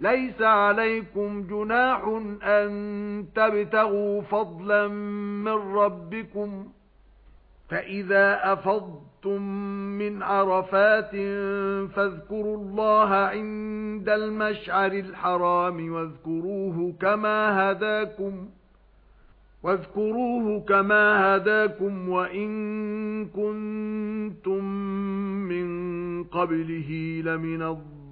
لَيْسَ عَلَيْكُمْ جُنَاحٌ أَن تَبْتَغُوا فَضْلًا مِنْ رَبِّكُمْ فَإِذَا أَفَضْتُمْ مِنْ عَرَفَاتٍ فَاذْكُرُوا اللَّهَ عِندَ الْمَشْعَرِ الْحَرَامِ وَاذْكُرُوهُ كَمَا هَدَاكُمْ وَاذْكُرُوهُ كَمَا هَدَاكُمْ وَإِن كُنتُم مِّن قَبْلِهِ لَمِنَ الضَّالِّينَ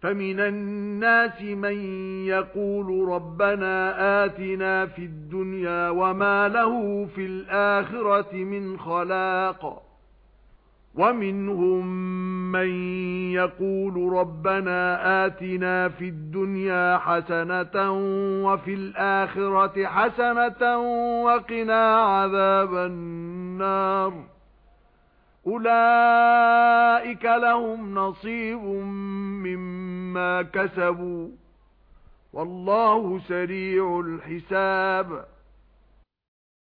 فَمِنَ النَّاسِ مَن يَقُولُ رَبَّنَا آتِنَا فِي الدُّنْيَا وَمَا لَهُ فِي الْآخِرَةِ مِنْ خَلَاقٍ وَمِنْهُمْ مَن يَقُولُ رَبَّنَا آتِنَا فِي الدُّنْيَا حَسَنَةً وَفِي الْآخِرَةِ حَسَنَةً وَقِنَا عَذَابَ النَّارِ. أُولَئِكَ لَهُمْ نَصِيبٌ مِّمَّا كَسَبُوا وَاللَّهُ سَرِيعُ الْحِسَابِ